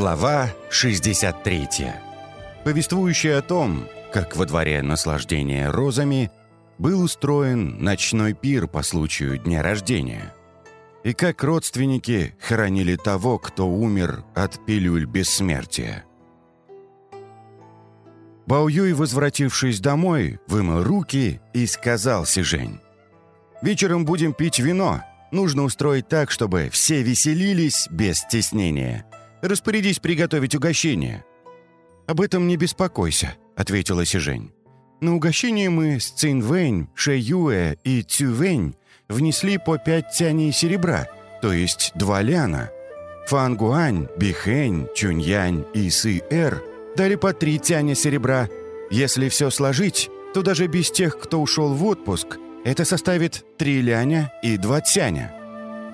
Глава 63. Повествующая о том, как во дворе наслаждения розами был устроен ночной пир по случаю дня рождения, и как родственники хоронили того, кто умер от пилюль бессмертия. Бао Юй, возвратившись домой, вымыл руки и сказал Сижень. «Вечером будем пить вино. Нужно устроить так, чтобы все веселились без стеснения. Распорядись приготовить угощение». «Об этом не беспокойся», — ответила Сижень. «На угощение мы с Цинвэнь, Шэюэ и Цювэнь внесли по пять тяней серебра, то есть два ляна. Фангуань, Бихэнь, Чуньянь и Сы-Эр дали по три тяня серебра. Если все сложить, то даже без тех, кто ушел в отпуск, это составит три ляня и два тяня.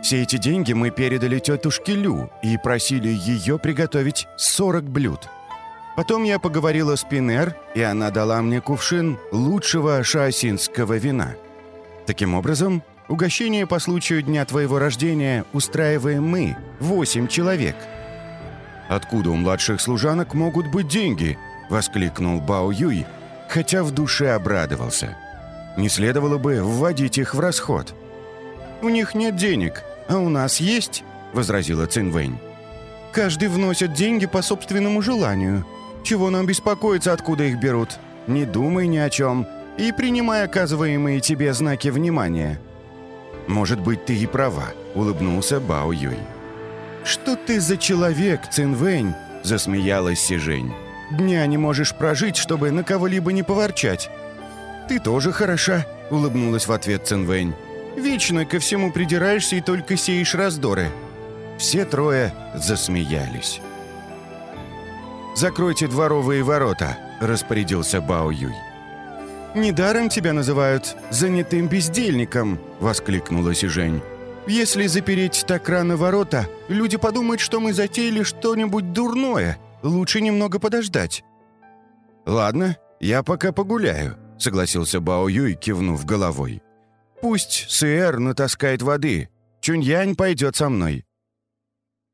Все эти деньги мы передали тетушке Лю и просили ее приготовить 40 блюд. Потом я поговорила с Пинер, и она дала мне кувшин лучшего шаосинского вина. Таким образом, угощение по случаю дня твоего рождения устраиваем мы, восемь человек. «Откуда у младших служанок могут быть деньги?» — воскликнул Бао Юй, хотя в душе обрадовался. «Не следовало бы вводить их в расход». «У них нет денег», «А у нас есть?» — возразила Цинвэнь. «Каждый вносит деньги по собственному желанию. Чего нам беспокоиться, откуда их берут? Не думай ни о чем и принимай оказываемые тебе знаки внимания». «Может быть, ты и права», — улыбнулся Бао Юй. «Что ты за человек, Цинвэнь?» — засмеялась Сижень. «Дня не можешь прожить, чтобы на кого-либо не поворчать». «Ты тоже хороша», — улыбнулась в ответ Цинвэнь. Вечно ко всему придираешься и только сеешь раздоры». Все трое засмеялись. «Закройте дворовые ворота», — распорядился Бао Юй. «Недаром тебя называют занятым бездельником», — воскликнула Сижень. «Если запереть так рано ворота, люди подумают, что мы затеяли что-нибудь дурное. Лучше немного подождать». «Ладно, я пока погуляю», — согласился Бао Юй, кивнув головой. Пусть Сэр натаскает воды. Чуньянь пойдет со мной».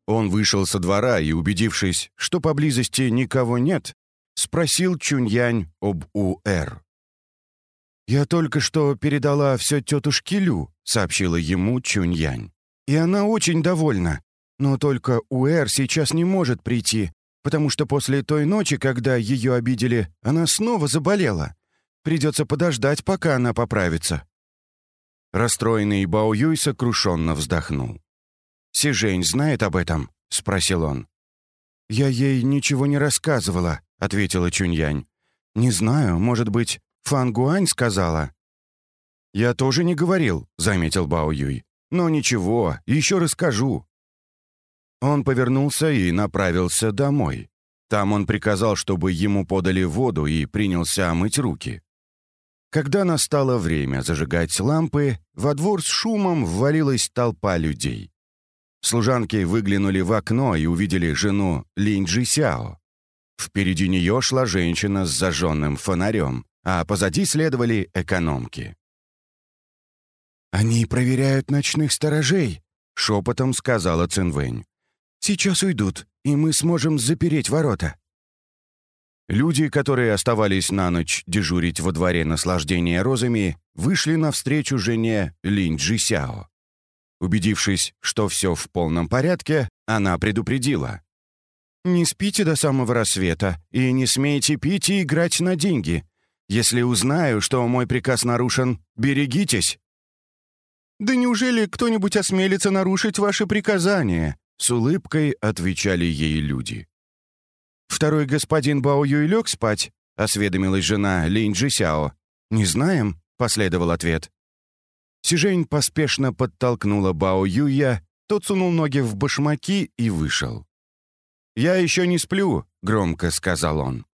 Он вышел со двора и, убедившись, что поблизости никого нет, спросил Чуньянь об Уэр. «Я только что передала все тетушке Лю», — сообщила ему Чуньянь. «И она очень довольна. Но только Уэр сейчас не может прийти, потому что после той ночи, когда ее обидели, она снова заболела. Придется подождать, пока она поправится». Расстроенный Бао Юй сокрушенно вздохнул. «Сижень знает об этом?» — спросил он. «Я ей ничего не рассказывала», — ответила Чуньянь. «Не знаю, может быть, Фан Гуань сказала?» «Я тоже не говорил», — заметил Бао Юй. «Но ничего, еще расскажу». Он повернулся и направился домой. Там он приказал, чтобы ему подали воду и принялся мыть руки. Когда настало время зажигать лампы, во двор с шумом ввалилась толпа людей. Служанки выглянули в окно и увидели жену Линь Сяо. Впереди нее шла женщина с зажженным фонарем, а позади следовали экономки. «Они проверяют ночных сторожей», — шепотом сказала Цинвэнь. «Сейчас уйдут, и мы сможем запереть ворота». Люди, которые оставались на ночь дежурить во дворе наслаждения розами, вышли навстречу жене Линь Джисяо. Убедившись, что все в полном порядке, она предупредила. «Не спите до самого рассвета и не смейте пить и играть на деньги. Если узнаю, что мой приказ нарушен, берегитесь». «Да неужели кто-нибудь осмелится нарушить ваши приказания?» С улыбкой отвечали ей люди. «Второй господин Бао Юй лег спать?» — осведомилась жена Линь Джисяо. «Не знаем», — последовал ответ. Сижень поспешно подтолкнула Бао Юя, тот сунул ноги в башмаки и вышел. «Я еще не сплю», — громко сказал он.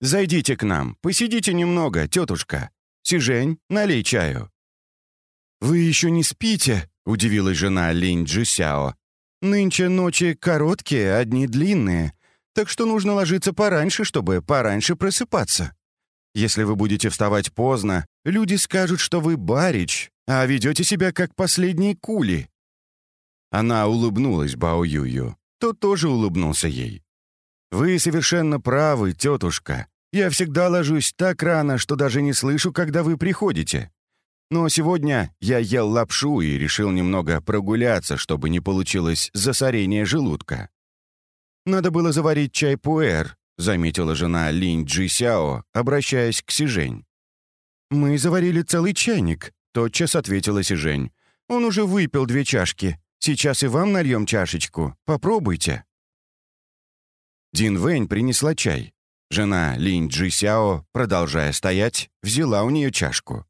«Зайдите к нам, посидите немного, тетушка. Сижень, налей чаю». «Вы еще не спите?» — удивилась жена Линь Джисяо. «Нынче ночи короткие, одни длинные так что нужно ложиться пораньше, чтобы пораньше просыпаться. Если вы будете вставать поздно, люди скажут, что вы барич, а ведете себя как последние кули». Она улыбнулась Бао Юю. Тот тоже улыбнулся ей. «Вы совершенно правы, тетушка. Я всегда ложусь так рано, что даже не слышу, когда вы приходите. Но сегодня я ел лапшу и решил немного прогуляться, чтобы не получилось засорение желудка. Надо было заварить чай пуэр, заметила жена Линь Джи Сяо, обращаясь к Сижень. «Мы заварили целый чайник», — тотчас ответила Сижень. «Он уже выпил две чашки. Сейчас и вам нальем чашечку. Попробуйте». Дин Вэнь принесла чай. Жена Линь Джи Сяо, продолжая стоять, взяла у нее чашку.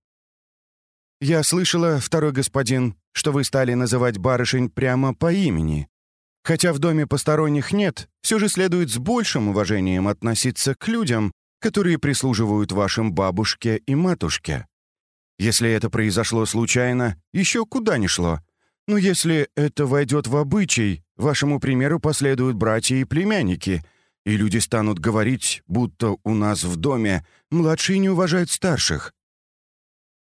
«Я слышала, второй господин, что вы стали называть барышень прямо по имени. Хотя в доме посторонних нет, все же следует с большим уважением относиться к людям, которые прислуживают вашим бабушке и матушке. Если это произошло случайно, еще куда ни шло. Но если это войдет в обычай, вашему примеру последуют братья и племянники — и люди станут говорить, будто у нас в доме младшие не уважают старших».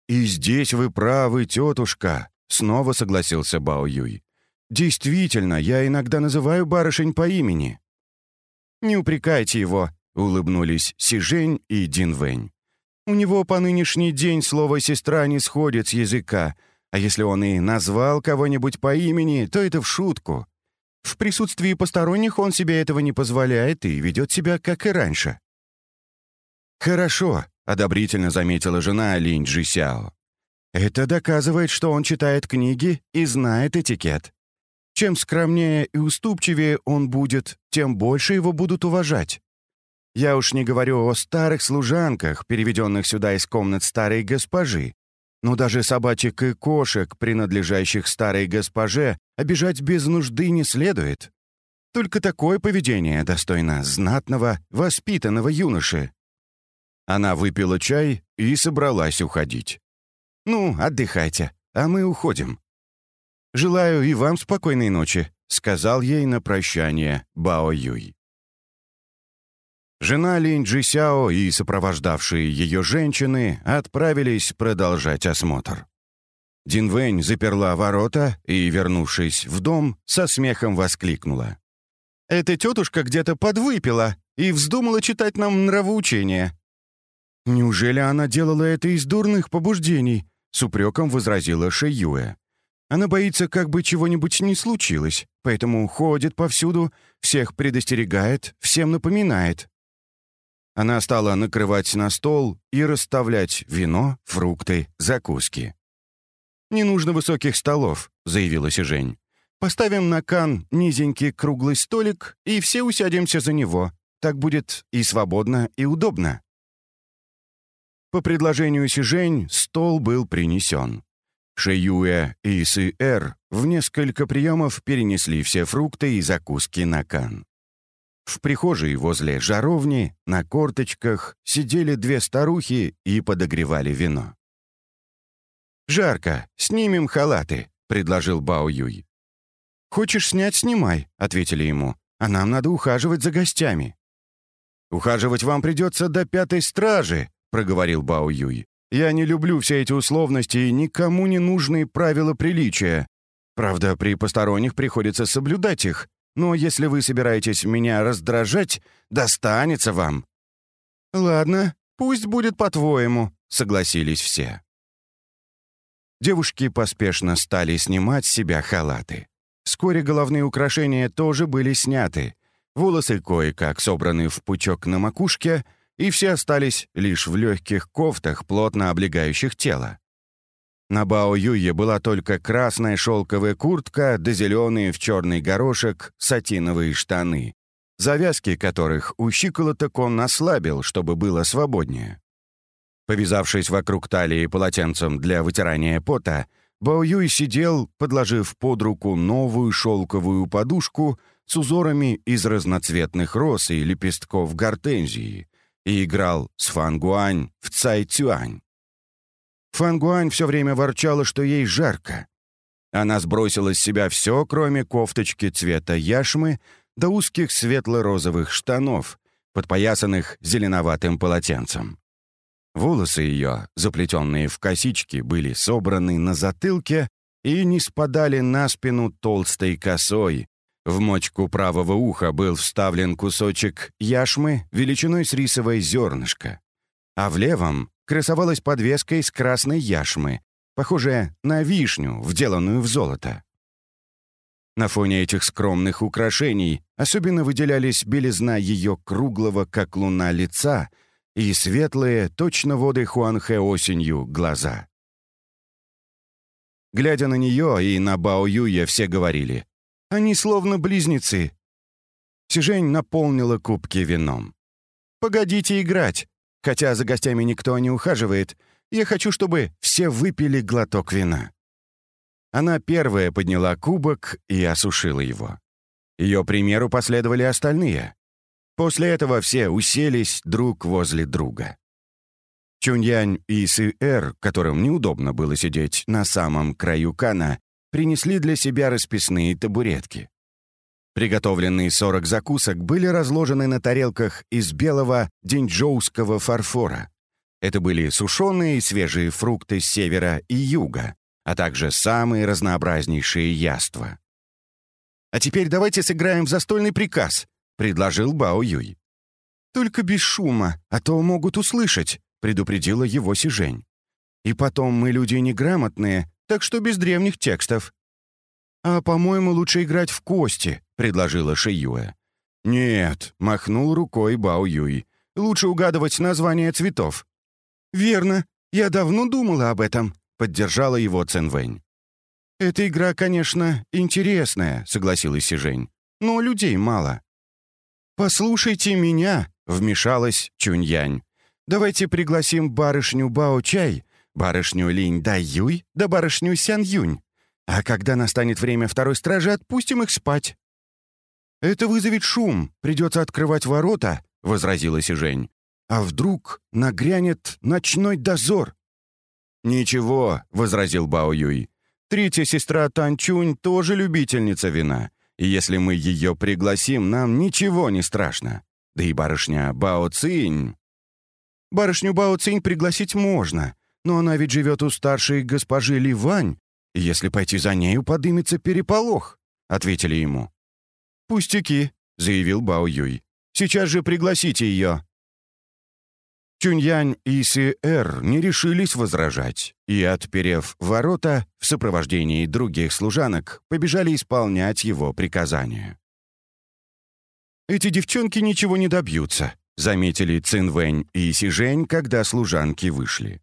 «И здесь вы правы, тетушка», — снова согласился Бао Юй. «Действительно, я иногда называю барышень по имени». «Не упрекайте его», — улыбнулись Си Жень и Дин Вэнь. «У него по нынешний день слово «сестра» не сходит с языка, а если он и назвал кого-нибудь по имени, то это в шутку. В присутствии посторонних он себе этого не позволяет и ведет себя, как и раньше. «Хорошо», — одобрительно заметила жена Линь Джисяо. «Это доказывает, что он читает книги и знает этикет. Чем скромнее и уступчивее он будет, тем больше его будут уважать. Я уж не говорю о старых служанках, переведенных сюда из комнат старой госпожи, но даже собачек и кошек, принадлежащих старой госпоже, обижать без нужды не следует. Только такое поведение достойно знатного, воспитанного юноши. Она выпила чай и собралась уходить. «Ну, отдыхайте, а мы уходим». «Желаю и вам спокойной ночи», — сказал ей на прощание Бао Юй. Жена Линь Джисяо и сопровождавшие ее женщины отправились продолжать осмотр. Дин Вэнь заперла ворота и, вернувшись в дом, со смехом воскликнула. «Эта тетушка где-то подвыпила и вздумала читать нам нравоучение». «Неужели она делала это из дурных побуждений?» — с упреком возразила Шэйюэ. «Она боится, как бы чего-нибудь не случилось, поэтому ходит повсюду, всех предостерегает, всем напоминает». Она стала накрывать на стол и расставлять вино, фрукты, закуски. «Не нужно высоких столов», — заявила Сижень. «Поставим на кан низенький круглый столик, и все усядемся за него. Так будет и свободно, и удобно». По предложению Сижень стол был принесен. Шеюэ и Сы-Эр в несколько приемов перенесли все фрукты и закуски на кан. В прихожей возле жаровни на корточках сидели две старухи и подогревали вино. «Жарко, снимем халаты», — предложил Бао Юй. «Хочешь снять — снимай», — ответили ему. «А нам надо ухаживать за гостями». «Ухаживать вам придется до пятой стражи», — проговорил Бао Юй. «Я не люблю все эти условности и никому не нужные правила приличия. Правда, при посторонних приходится соблюдать их, но если вы собираетесь меня раздражать, достанется вам». «Ладно, пусть будет по-твоему», — согласились все. Девушки поспешно стали снимать с себя халаты. Вскоре головные украшения тоже были сняты. Волосы кое-как собраны в пучок на макушке, и все остались лишь в легких кофтах, плотно облегающих тело. На Бао Юе была только красная шелковая куртка да зеленые в черный горошек сатиновые штаны, завязки которых у щиколоток он ослабил, чтобы было свободнее. Повязавшись вокруг талии полотенцем для вытирания пота, Бао Юй сидел, подложив под руку новую шелковую подушку с узорами из разноцветных роз и лепестков гортензии и играл с Фангуань в Цай Цюань. Фангуань все время ворчала, что ей жарко. Она сбросила с себя все, кроме кофточки цвета яшмы до узких светло-розовых штанов, подпоясанных зеленоватым полотенцем. Волосы ее, заплетенные в косички, были собраны на затылке и не спадали на спину толстой косой, В мочку правого уха был вставлен кусочек яшмы величиной с рисовое зернышко, а в левом красовалась подвеска из красной яшмы, похожая на вишню, вделанную в золото. На фоне этих скромных украшений особенно выделялись белизна ее круглого, как луна, лица и светлые, точно воды Хуанхэ осенью, глаза. Глядя на нее и на Бао Юя, все говорили, «Они словно близнецы». Сижень наполнила кубки вином. «Погодите играть. Хотя за гостями никто не ухаживает, я хочу, чтобы все выпили глоток вина». Она первая подняла кубок и осушила его. Ее примеру последовали остальные. После этого все уселись друг возле друга. Чуньянь и Сы-Эр, которым неудобно было сидеть на самом краю кана, принесли для себя расписные табуретки. Приготовленные 40 закусок были разложены на тарелках из белого динджоуского фарфора. Это были сушеные и свежие фрукты с севера и юга, а также самые разнообразнейшие яства. «А теперь давайте сыграем в застольный приказ», — предложил Бао Юй. «Только без шума, а то могут услышать», — предупредила его Сижень. «И потом мы люди неграмотные, так что без древних текстов». «А, по-моему, лучше играть в кости», — предложила Шиюэ. «Нет», — махнул рукой Бао Юй. «Лучше угадывать названия цветов». «Верно. Я давно думала об этом», — поддержала его Цинвэнь. «Эта игра, конечно, интересная», — согласилась Сижень, «но людей мало». «Послушайте меня», — вмешалась Чуньянь. «Давайте пригласим барышню Бао-Чай, барышню Линь Дай-Юй да барышню Сян-Юнь. А когда настанет время второй стражи, отпустим их спать». «Это вызовет шум, придется открывать ворота», — возразила Сижень. «А вдруг нагрянет ночной дозор?» «Ничего», — возразил Бао Юй. «Третья сестра Танчунь тоже любительница вина, и если мы ее пригласим, нам ничего не страшно. Да и барышня Бао Цинь...» «Барышню Бао Цинь пригласить можно, но она ведь живет у старшей госпожи Ливань, и если пойти за нею, подымется переполох», — ответили ему. «Пустяки», — заявил Бао Юй. «Сейчас же пригласите ее». Чуньянь и Си-Эр не решились возражать и, отперев ворота, в сопровождении других служанок, побежали исполнять его приказания. «Эти девчонки ничего не добьются», — заметили Цинвэнь и Сижень, когда служанки вышли.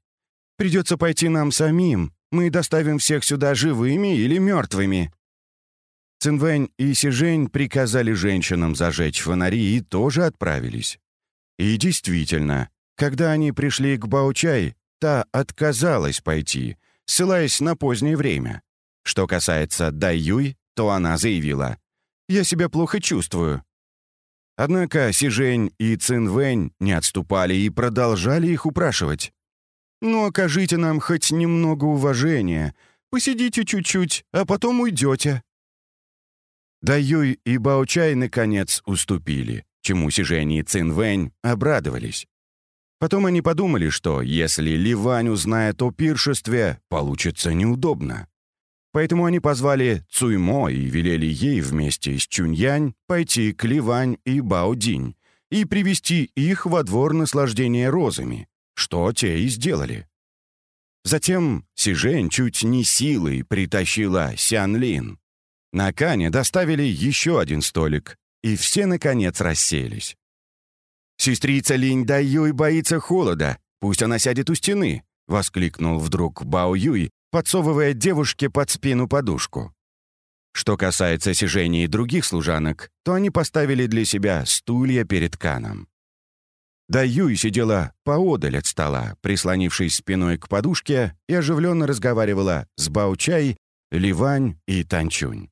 «Придется пойти нам самим. Мы доставим всех сюда живыми или мертвыми». Цинвэнь и Сижень приказали женщинам зажечь фонари и тоже отправились. И действительно, когда они пришли к Баучай, та отказалась пойти, ссылаясь на позднее время. Что касается Дай Юй, то она заявила, «Я себя плохо чувствую». Однако Сижень и Цинвэнь не отступали и продолжали их упрашивать. «Ну, окажите нам хоть немного уважения. Посидите чуть-чуть, а потом уйдете». Даюй и Баучай наконец уступили, чему Сижень и Цинвэнь обрадовались. Потом они подумали, что если Ливань узнает о пиршестве, получится неудобно. Поэтому они позвали Цуймо и велели ей вместе с Чуньянь пойти к Ливань и Баодинь и привести их во двор наслаждения розами, что те и сделали. Затем Сижень чуть не силой притащила Сянлин. На Кане доставили еще один столик, и все, наконец, расселись. «Сестрица Линь Дай Юй боится холода. Пусть она сядет у стены», — воскликнул вдруг Бао Юй, подсовывая девушке под спину подушку. Что касается Сижени и других служанок, то они поставили для себя стулья перед Каном. Да Юй сидела поодаль от стола, прислонившись спиной к подушке и оживленно разговаривала с Баучай, Ливань и Танчунь.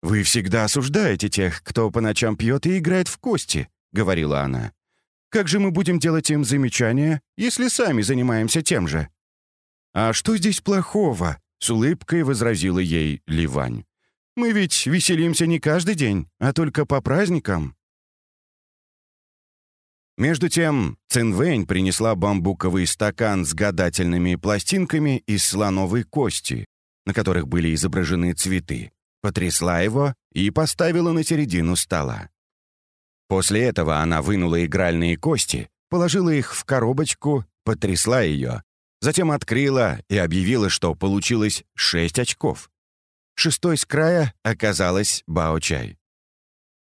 «Вы всегда осуждаете тех, кто по ночам пьет и играет в кости», говорила она. «Как же мы будем делать им замечания, если сами занимаемся тем же?» «А что здесь плохого?» — с улыбкой возразила ей Ливань. «Мы ведь веселимся не каждый день, а только по праздникам». Между тем Цинвэнь принесла бамбуковый стакан с гадательными пластинками из слоновой кости, на которых были изображены цветы, потрясла его и поставила на середину стола. После этого она вынула игральные кости, положила их в коробочку, потрясла ее, затем открыла и объявила, что получилось шесть очков. Шестой с края оказалась Бао-чай.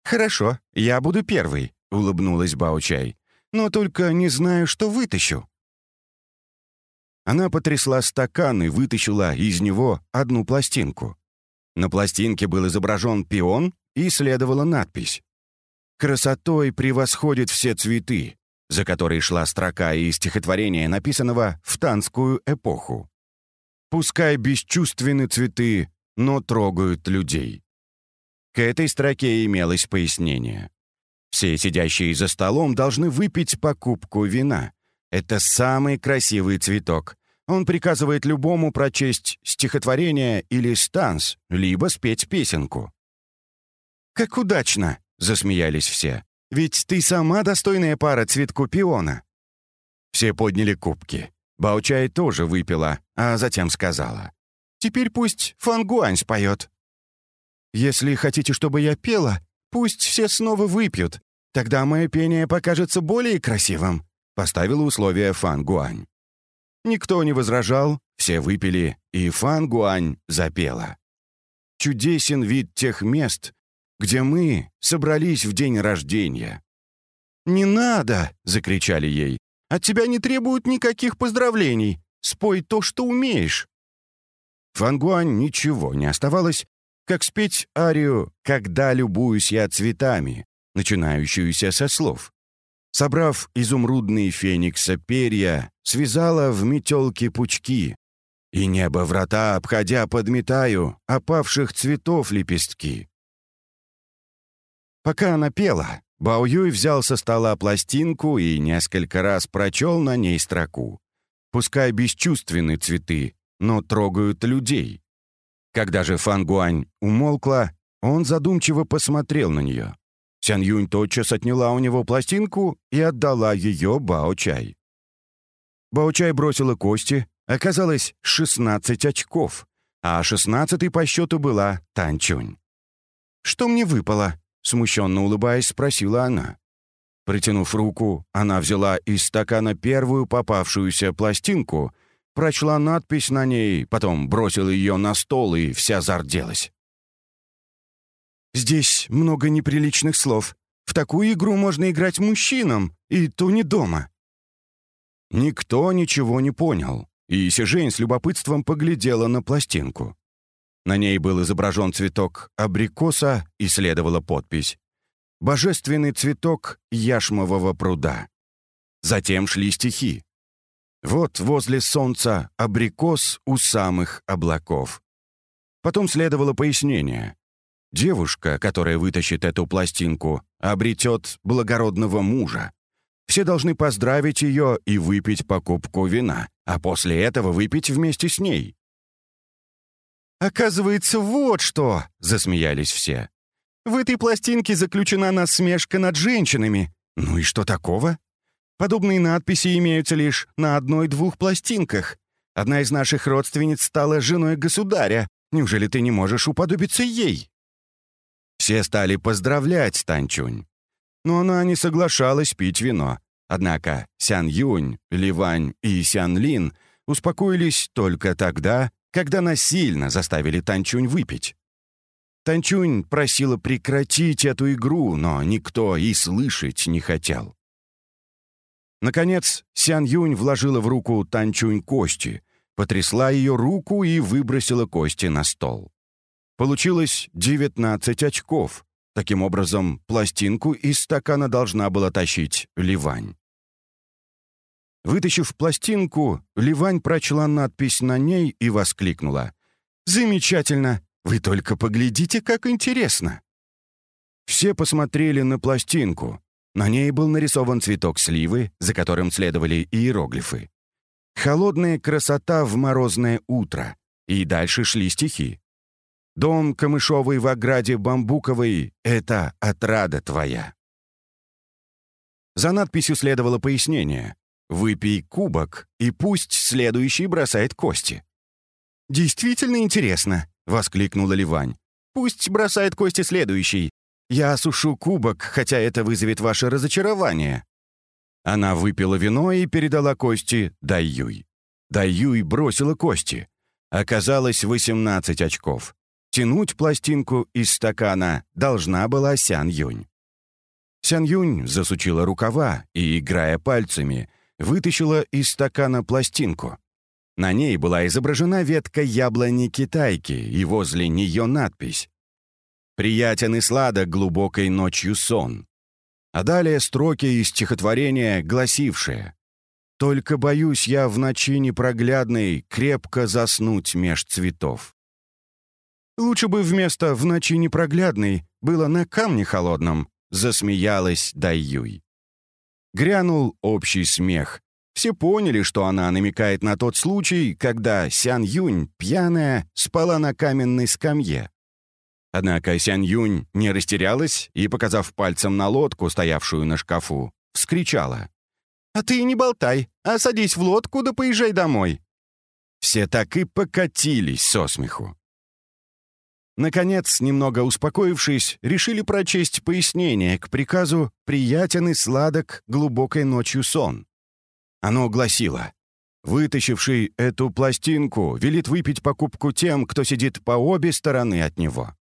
«Хорошо, я буду первый», — улыбнулась Бао-чай. «Но только не знаю, что вытащу». Она потрясла стакан и вытащила из него одну пластинку. На пластинке был изображен пион и следовала надпись. «Красотой превосходит все цветы», за которой шла строка из стихотворения, написанного в танскую эпоху. «Пускай бесчувственны цветы, но трогают людей». К этой строке имелось пояснение. Все сидящие за столом должны выпить покупку вина. Это самый красивый цветок. Он приказывает любому прочесть стихотворение или станс, либо спеть песенку. «Как удачно!» — засмеялись все. «Ведь ты сама достойная пара цветку пиона». Все подняли кубки. Баучай тоже выпила, а затем сказала. «Теперь пусть Фангуань споет». «Если хотите, чтобы я пела, пусть все снова выпьют. Тогда мое пение покажется более красивым», — поставила условие Фан Гуань. Никто не возражал, все выпили, и Фан Гуань запела. «Чудесен вид тех мест, где мы собрались в день рождения». «Не надо!» — закричали ей. «От тебя не требуют никаких поздравлений. Спой то, что умеешь». Фан Гуань ничего не оставалось, как спеть арию «Когда любуюсь я цветами», начинающуюся со слов. Собрав изумрудные феникса перья, связала в метелке пучки, и небо врата, обходя, подметаю, опавших цветов лепестки. Пока она пела, Бао Юй взял со стола пластинку и несколько раз прочел на ней строку. Пускай бесчувственны цветы, но трогают людей. Когда же Фан Гуань умолкла, он задумчиво посмотрел на нее. Сян Юнь тотчас отняла у него пластинку и отдала ее Бао Чай. Бао Чай бросила кости, оказалось 16 очков, а шестнадцатый по счету была Танчунь. «Что мне выпало?» — смущенно улыбаясь, спросила она. Притянув руку, она взяла из стакана первую попавшуюся пластинку, прочла надпись на ней, потом бросила ее на стол и вся зарделась. Здесь много неприличных слов. В такую игру можно играть мужчинам, и то не дома». Никто ничего не понял, и Сижень с любопытством поглядела на пластинку. На ней был изображен цветок абрикоса и следовала подпись «Божественный цветок яшмового пруда». Затем шли стихи. Вот возле солнца абрикос у самых облаков. Потом следовало пояснение. Девушка, которая вытащит эту пластинку, обретет благородного мужа. Все должны поздравить ее и выпить покупку вина, а после этого выпить вместе с ней. «Оказывается, вот что!» — засмеялись все. «В этой пластинке заключена насмешка над женщинами. Ну и что такого? Подобные надписи имеются лишь на одной-двух пластинках. Одна из наших родственниц стала женой государя. Неужели ты не можешь уподобиться ей?» Все стали поздравлять Танчунь. Но она не соглашалась пить вино. Однако Сян Юнь, Ли Вань и Сян Лин успокоились только тогда, когда насильно заставили Танчунь выпить. Танчунь просила прекратить эту игру, но никто и слышать не хотел. Наконец, Сян Юнь вложила в руку Танчунь кости, потрясла ее руку и выбросила кости на стол. Получилось 19 очков. Таким образом, пластинку из стакана должна была тащить Ливань. Вытащив пластинку, Ливань прочла надпись на ней и воскликнула. «Замечательно! Вы только поглядите, как интересно!» Все посмотрели на пластинку. На ней был нарисован цветок сливы, за которым следовали иероглифы. «Холодная красота в морозное утро». И дальше шли стихи. Дом камышовый в ограде бамбуковой — это отрада твоя». За надписью следовало пояснение. «Выпей кубок, и пусть следующий бросает кости». «Действительно интересно», — воскликнула Ливань. Пусть бросает кости следующий. Я осушу кубок, хотя это вызовет ваше разочарование». Она выпила вино и передала кости Дайюй. Дайюй бросила кости. Оказалось 18 очков. Тянуть пластинку из стакана должна была Сян Юнь. Сян Юнь засучила рукава и, играя пальцами, вытащила из стакана пластинку. На ней была изображена ветка яблони китайки и возле нее надпись «Приятен и сладок глубокой ночью сон». А далее строки из стихотворения, гласившие «Только боюсь я в ночи непроглядной крепко заснуть меж цветов». Лучше бы вместо «в ночи непроглядной» было на камне холодном, засмеялась Дайюй. Грянул общий смех. Все поняли, что она намекает на тот случай, когда Сян Юнь, пьяная, спала на каменной скамье. Однако Сян Юнь не растерялась и, показав пальцем на лодку, стоявшую на шкафу, вскричала. «А ты не болтай, а садись в лодку да поезжай домой». Все так и покатились со смеху. Наконец, немного успокоившись, решили прочесть пояснение к приказу «Приятен и сладок глубокой ночью сон». Оно гласило «Вытащивший эту пластинку велит выпить покупку тем, кто сидит по обе стороны от него».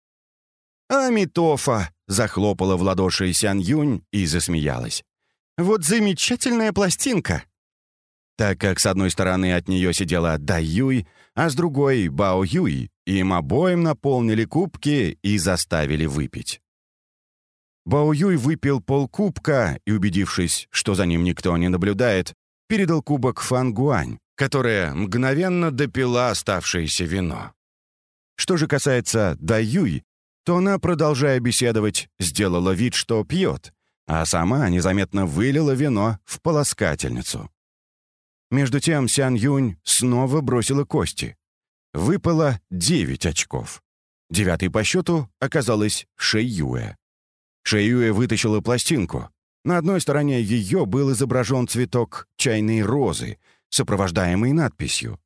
«Амитофа!» — захлопала в ладоши Сян Юнь и засмеялась. «Вот замечательная пластинка!» Так как с одной стороны от нее сидела Дай Юй, а с другой — Бао Юй, им обоим наполнили кубки и заставили выпить. Бао Юй выпил полкубка и, убедившись, что за ним никто не наблюдает, передал кубок Фан Гуань, которая мгновенно допила оставшееся вино. Что же касается Дай Юй, то она, продолжая беседовать, сделала вид, что пьет, а сама незаметно вылила вино в полоскательницу. Между тем Сян Юнь снова бросила кости. Выпало 9 очков. Девятый по счету оказалась Шэйюэ. Шэйюэ вытащила пластинку. На одной стороне ее был изображен цветок чайной розы, сопровождаемый надписью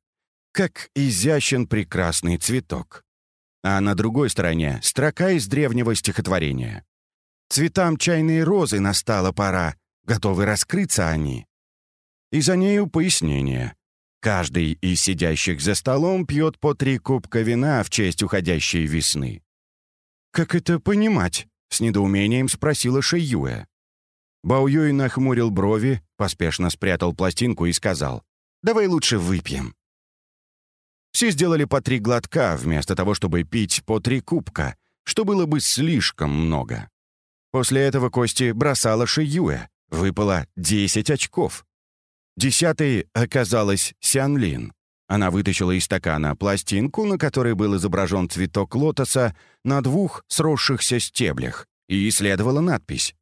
«Как изящен прекрасный цветок». А на другой стороне строка из древнего стихотворения. «Цветам чайной розы настала пора, готовы раскрыться они». И за нею пояснение. Каждый из сидящих за столом пьет по три кубка вина в честь уходящей весны. «Как это понимать?» — с недоумением спросила Шэйюэ. Баоюй нахмурил брови, поспешно спрятал пластинку и сказал, «Давай лучше выпьем». Все сделали по три глотка, вместо того, чтобы пить по три кубка, что было бы слишком много. После этого Кости бросала Шиюэ, выпало 10 очков. Десятой оказалась Сянлин. Она вытащила из стакана пластинку, на которой был изображен цветок лотоса на двух сросшихся стеблях, и исследовала надпись.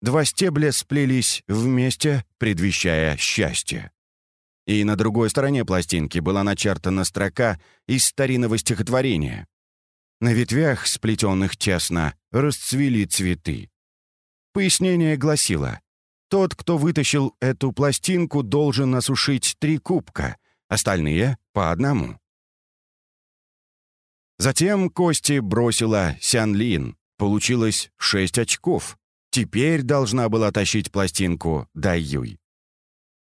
Два стебля сплелись вместе, предвещая счастье. И на другой стороне пластинки была начертана строка из старинного стихотворения. На ветвях, сплетенных тесно, расцвели цветы. Пояснение гласило тот, кто вытащил эту пластинку, должен осушить три кубка, остальные — по одному. Затем Кости бросила Сян. Получилось шесть очков. Теперь должна была тащить пластинку Дай.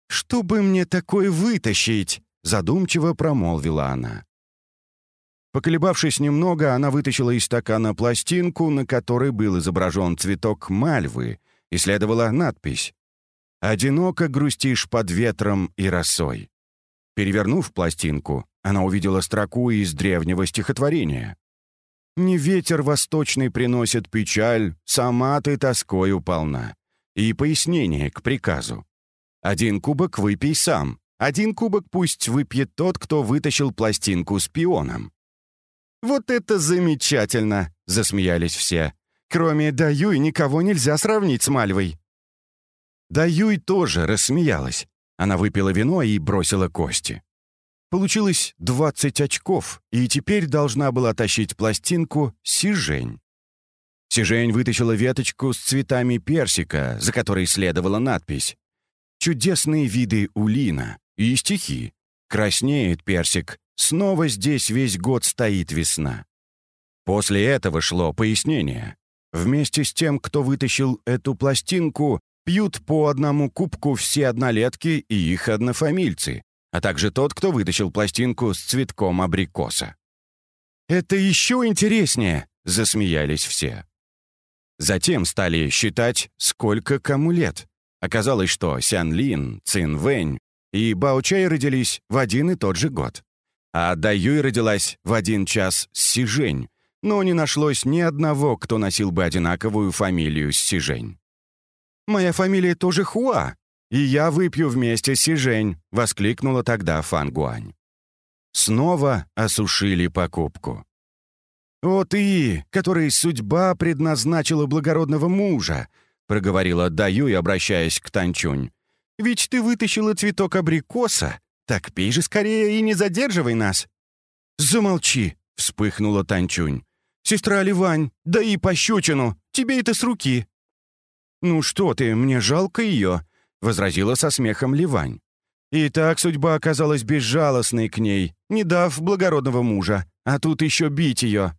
«Что бы мне такое вытащить?» — задумчиво промолвила она. Поколебавшись немного, она вытащила из стакана пластинку, на которой был изображен цветок мальвы, и следовала надпись «Одиноко грустишь под ветром и росой». Перевернув пластинку, она увидела строку из древнего стихотворения. «Не ветер восточный приносит печаль, сама ты тоскою полна». И пояснение к приказу. «Один кубок выпей сам, один кубок пусть выпьет тот, кто вытащил пластинку с пионом». «Вот это замечательно!» — засмеялись все. Кроме Даюй никого нельзя сравнить с Мальвой». Даюй тоже рассмеялась. Она выпила вино и бросила кости. Получилось 20 очков, и теперь должна была тащить пластинку Сижень. Сижень вытащила веточку с цветами персика, за которой следовала надпись «Чудесные виды улина» и стихи «Краснеет персик, снова здесь весь год стоит весна». После этого шло пояснение. Вместе с тем, кто вытащил эту пластинку, пьют по одному кубку все однолетки и их однофамильцы, а также тот, кто вытащил пластинку с цветком абрикоса. «Это еще интереснее!» — засмеялись все. Затем стали считать, сколько кому лет. Оказалось, что Сян Лин, Цин Вэнь и Бао Чай родились в один и тот же год. А Дай Юй родилась в один час с Си Жень, но не нашлось ни одного, кто носил бы одинаковую фамилию с Си Жень. «Моя фамилия тоже Хуа, и я выпью вместе с Си Жень», — воскликнула тогда Фан Гуань. Снова осушили покупку. «О ты, которой судьба предназначила благородного мужа!» — проговорила Даюй, обращаясь к Танчунь. «Ведь ты вытащила цветок абрикоса. Так пей же скорее и не задерживай нас!» «Замолчи!» — вспыхнула Танчунь. «Сестра Ливань, да и пощечину! Тебе это с руки!» «Ну что ты, мне жалко ее!» — возразила со смехом Ливань. И так судьба оказалась безжалостной к ней, не дав благородного мужа, а тут еще бить ее.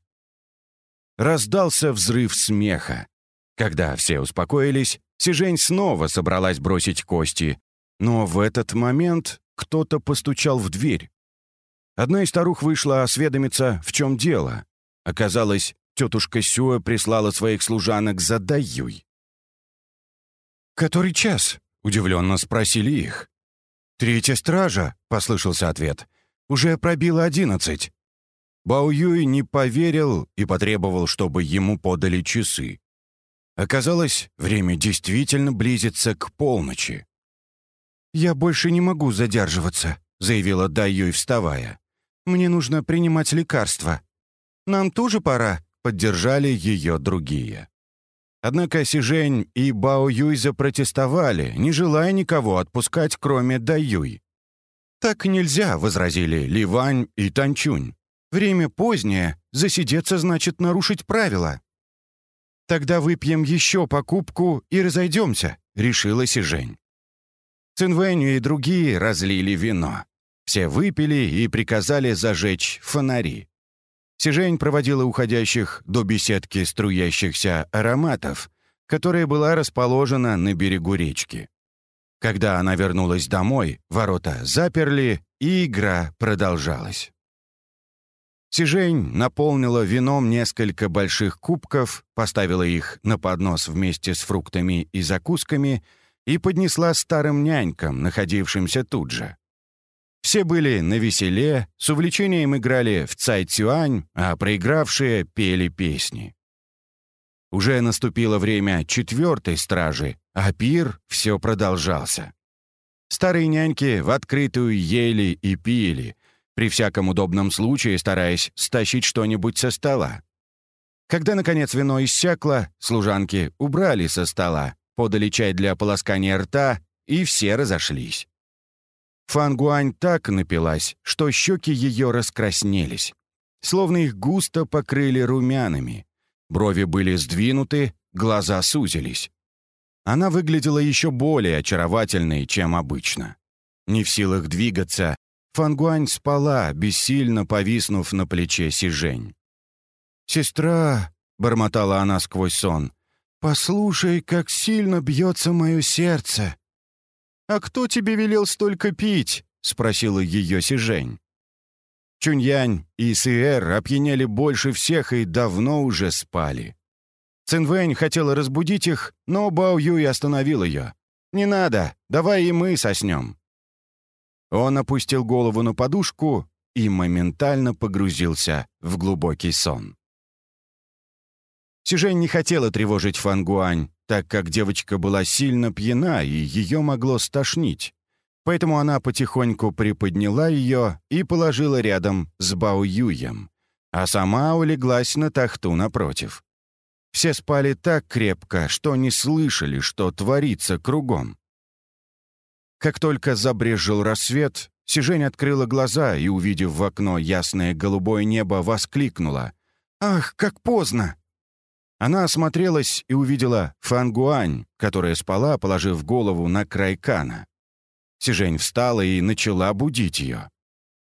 Раздался взрыв смеха. Когда все успокоились, Сижень снова собралась бросить кости. Но в этот момент кто-то постучал в дверь. Одна из старух вышла осведомиться, в чем дело. Оказалось, тетушка Сюэ прислала своих служанок за Даюй. «Который час?» — удивленно спросили их. «Третья стража», — послышался ответ. «Уже пробило одиннадцать». Бао Юй не поверил и потребовал, чтобы ему подали часы. Оказалось, время действительно близится к полночи. «Я больше не могу задерживаться», — заявила Дай Юй, вставая. «Мне нужно принимать лекарства». «Нам тоже пора», — поддержали ее другие. Однако Сижень и Бао Юй запротестовали, не желая никого отпускать, кроме Дай Юй. «Так нельзя», — возразили Ливань и Танчунь. Время позднее, засидеться значит нарушить правила». «Тогда выпьем еще покупку и разойдемся», — решила Сижень. Цинвэню и другие разлили вино. Все выпили и приказали зажечь фонари. Сижень проводила уходящих до беседки струящихся ароматов, которая была расположена на берегу речки. Когда она вернулась домой, ворота заперли, и игра продолжалась. Сижень наполнила вином несколько больших кубков, поставила их на поднос вместе с фруктами и закусками и поднесла старым нянькам, находившимся тут же. Все были на веселе, с увлечением играли в цай-цюань, а проигравшие пели песни. Уже наступило время четвертой стражи, а пир все продолжался. Старые няньки в открытую ели и пили, при всяком удобном случае стараясь стащить что-нибудь со стола. Когда, наконец, вино иссякло, служанки убрали со стола, подали чай для ополоскания рта, и все разошлись. Фангуань так напилась, что щеки ее раскраснелись. Словно их густо покрыли румянами. Брови были сдвинуты, глаза сузились. Она выглядела еще более очаровательной, чем обычно. Не в силах двигаться, Фангуань спала, бессильно повиснув на плече Сижень. «Сестра», — бормотала она сквозь сон, — «послушай, как сильно бьется мое сердце». «А кто тебе велел столько пить?» — спросила ее Сижень. Чуньянь и Сиэр опьянели больше всех и давно уже спали. Цинвэнь хотела разбудить их, но Бао Юй остановил ее. «Не надо, давай и мы соснем». Он опустил голову на подушку и моментально погрузился в глубокий сон. Сижень не хотела тревожить Фангуань, так как девочка была сильно пьяна и ее могло стошнить. Поэтому она потихоньку приподняла ее и положила рядом с Бао Юем, а сама улеглась на тахту напротив. Все спали так крепко, что не слышали, что творится кругом. Как только забрежил рассвет, Сижень открыла глаза и, увидев в окно ясное голубое небо, воскликнула. «Ах, как поздно!» Она осмотрелась и увидела Фангуань, которая спала, положив голову на край кана. Сижень встала и начала будить ее.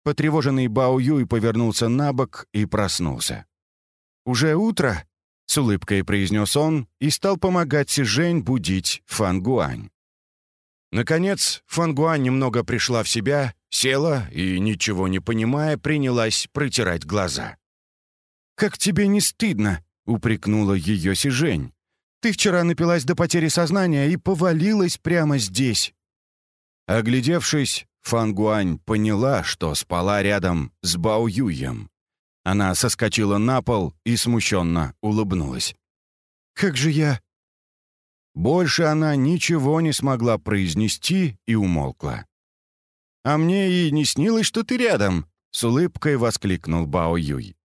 Потревоженный Бао Юй повернулся на бок и проснулся. уже утро?» — с улыбкой произнес он и стал помогать Сижень будить Фангуань. Наконец, Фангуань немного пришла в себя, села и, ничего не понимая, принялась протирать глаза. «Как тебе не стыдно?» — упрекнула ее Сижень. «Ты вчера напилась до потери сознания и повалилась прямо здесь». Оглядевшись, Фангуань поняла, что спала рядом с Бао Юем. Она соскочила на пол и смущенно улыбнулась. «Как же я...» Больше она ничего не смогла произнести и умолкла. «А мне и не снилось, что ты рядом!» — с улыбкой воскликнул Бао Юй.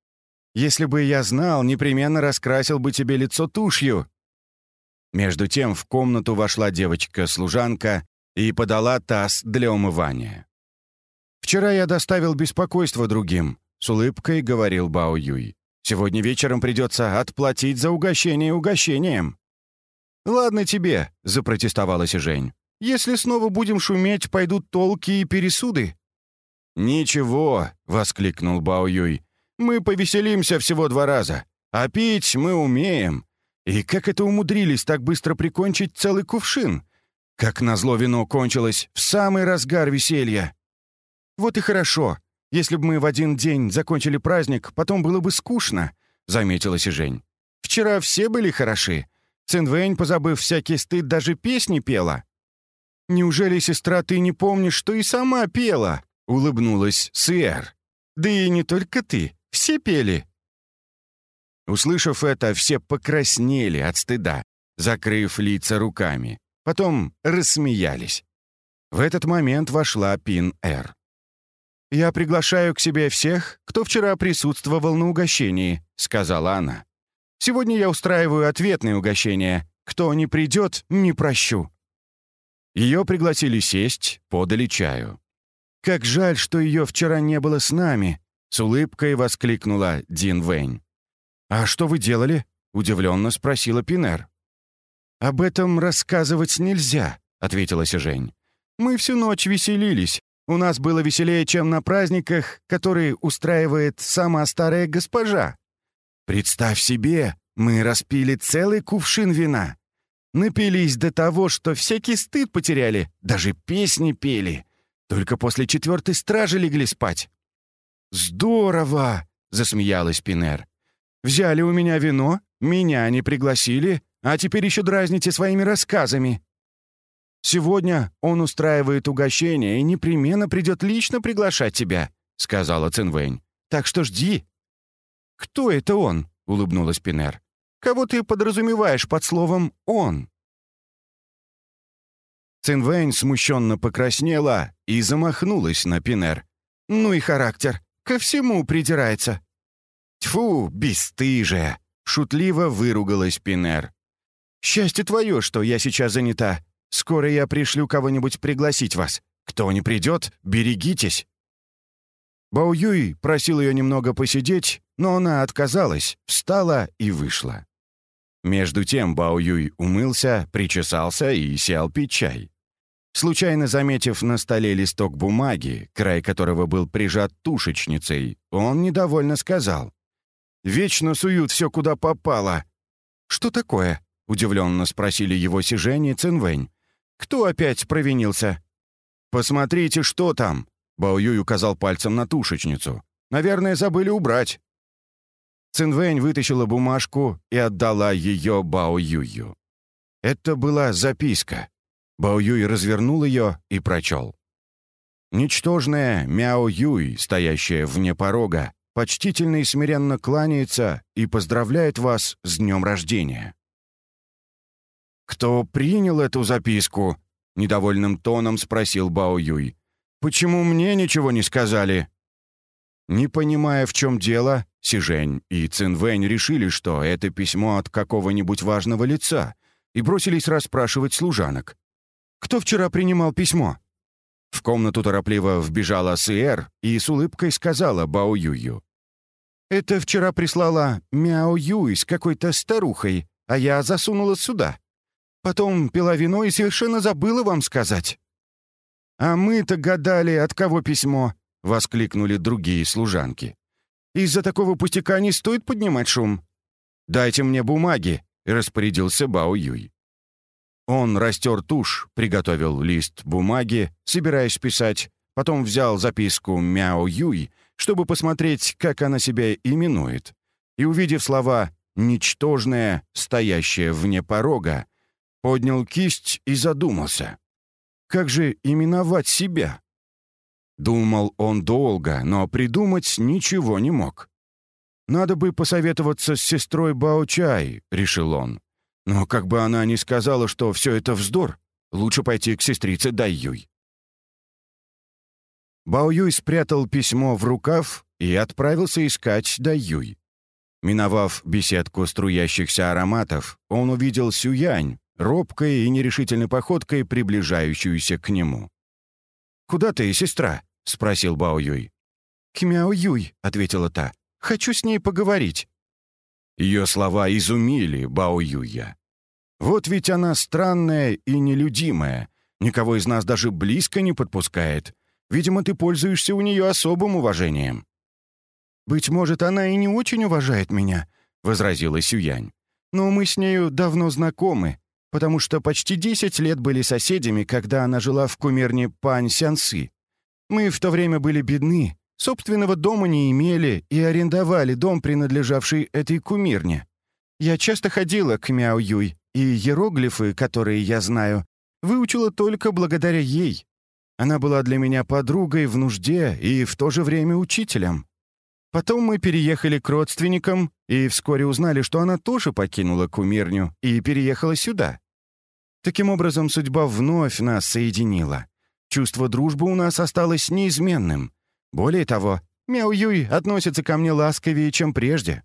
«Если бы я знал, непременно раскрасил бы тебе лицо тушью!» Между тем в комнату вошла девочка-служанка и подала таз для умывания. «Вчера я доставил беспокойство другим», — с улыбкой говорил Бао Юй. «Сегодня вечером придется отплатить за угощение угощением». «Ладно тебе», — запротестовала Жень. «Если снова будем шуметь, пойдут толки и пересуды». «Ничего», — воскликнул Бао Юй. «Мы повеселимся всего два раза, а пить мы умеем. И как это умудрились так быстро прикончить целый кувшин? Как назло вино кончилось в самый разгар веселья. Вот и хорошо. Если бы мы в один день закончили праздник, потом было бы скучно, заметила Сижень. Вчера все были хороши. Цинвэнь, позабыв всякий стыд, даже песни пела. «Неужели, сестра, ты не помнишь, что и сама пела?» — улыбнулась Сиэр. «Да и не только ты, все пели». Услышав это, все покраснели от стыда, закрыв лица руками. Потом рассмеялись. В этот момент вошла Пин-Эр. «Я приглашаю к себе всех, кто вчера присутствовал на угощении», — сказала она. «Сегодня я устраиваю ответные угощения. Кто не придет, не прощу». Ее пригласили сесть, подали чаю. «Как жаль, что ее вчера не было с нами», — с улыбкой воскликнула Дин Вэнь. «А что вы делали?» — удивленно спросила Пинер. «Об этом рассказывать нельзя», — ответила Сижень. «Мы всю ночь веселились. У нас было веселее, чем на праздниках, которые устраивает сама старая госпожа. Представь себе, мы распили целый кувшин вина. Напились до того, что всякий стыд потеряли, даже песни пели. Только после четвертой стражи легли спать». «Здорово!» — засмеялась Пинер. «Взяли у меня вино, меня не пригласили, а теперь еще дразните своими рассказами. Сегодня он устраивает угощение и непременно придет лично приглашать тебя», — сказала Цинвэнь. «Так что жди». «Кто это он?» — улыбнулась Пинер. «Кого ты подразумеваешь под словом «он»?» Цинвэнь смущенно покраснела и замахнулась на Пинер. «Ну и характер. Ко всему придирается». «Тьфу, бесстыжая!» — шутливо выругалась Пинер. «Счастье твое, что я сейчас занята. Скоро я пришлю кого-нибудь пригласить вас. Кто не придет, берегитесь». Бао Юй просил ее немного посидеть, но она отказалась, встала и вышла. Между тем Бао Юй умылся, причесался и сел пить чай. Случайно заметив на столе листок бумаги, край которого был прижат тушечницей, он недовольно сказал. «Вечно суют все, куда попало». «Что такое?» — удивленно спросили его Сижень и Цинвэнь. «Кто опять провинился?» «Посмотрите, что там!» — Бао Юй указал пальцем на тушечницу. «Наверное, забыли убрать». Цинвэнь вытащила бумажку и отдала ее Бао Юю. Это была записка. Бао Юй развернул ее и прочел. Ничтожная Мяо Юй, стоящая вне порога, почтительно и смиренно кланяется и поздравляет вас с днем рождения. «Кто принял эту записку?» — недовольным тоном спросил Бао Юй. «Почему мне ничего не сказали?» Не понимая, в чем дело, Сижень и Цинвэнь решили, что это письмо от какого-нибудь важного лица, и бросились расспрашивать служанок. «Кто вчера принимал письмо?» В комнату торопливо вбежала Сиэр и с улыбкой сказала Бао Юю. «Это вчера прислала Мяо Юй с какой-то старухой, а я засунула сюда. Потом пила вино и совершенно забыла вам сказать». «А мы-то гадали, от кого письмо», — воскликнули другие служанки. «Из-за такого пустяка не стоит поднимать шум. дайте мне бумаги», — распорядился Бао Юй. Он растер тушь, приготовил лист бумаги, собираясь писать, потом взял записку Мяо Юй, чтобы посмотреть, как она себя именует, и, увидев слова «ничтожное, стоящее вне порога», поднял кисть и задумался. Как же именовать себя? Думал он долго, но придумать ничего не мог. «Надо бы посоветоваться с сестрой Баочай», — решил он. «Но как бы она ни сказала, что все это вздор, лучше пойти к сестрице Дайюй». Бао Юй спрятал письмо в рукав и отправился искать Дайюй. Миновав беседку струящихся ароматов, он увидел Сюянь, робкой и нерешительной походкой приближающуюся к нему. «Куда ты, сестра?» — спросил Бао Юй. «К Мяо Юй», — ответила та. «Хочу с ней поговорить». Ее слова изумили Бао Юя. «Вот ведь она странная и нелюдимая, никого из нас даже близко не подпускает. Видимо, ты пользуешься у нее особым уважением». «Быть может, она и не очень уважает меня», — возразила Сюянь. «Но мы с нею давно знакомы, потому что почти 10 лет были соседями, когда она жила в кумирне Пань Сянсы. Мы в то время были бедны, собственного дома не имели и арендовали дом, принадлежавший этой кумирне. Я часто ходила к Мяо Юй, и иероглифы, которые я знаю, выучила только благодаря ей. Она была для меня подругой в нужде и в то же время учителем. Потом мы переехали к родственникам и вскоре узнали, что она тоже покинула кумирню и переехала сюда. Таким образом, судьба вновь нас соединила. Чувство дружбы у нас осталось неизменным. Более того, Мяо Юй относится ко мне ласковее, чем прежде.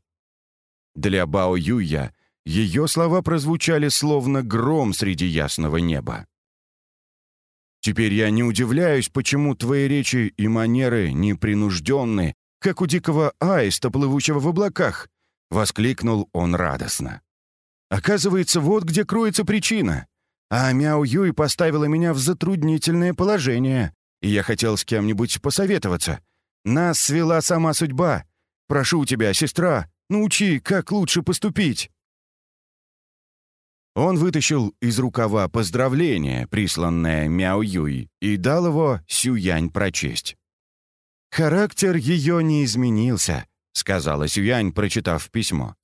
Для Бао Юя ее слова прозвучали словно гром среди ясного неба. «Теперь я не удивляюсь, почему твои речи и манеры непринужденны, как у дикого аиста, плывущего в облаках», — воскликнул он радостно. «Оказывается, вот где кроется причина. А Мяо Юй поставила меня в затруднительное положение, и я хотел с кем-нибудь посоветоваться. Нас свела сама судьба. Прошу тебя, сестра, научи, как лучше поступить». Он вытащил из рукава поздравление, присланное Мяо Юй, и дал его Сюянь прочесть. «Характер ее не изменился», — сказала Сюянь, прочитав письмо.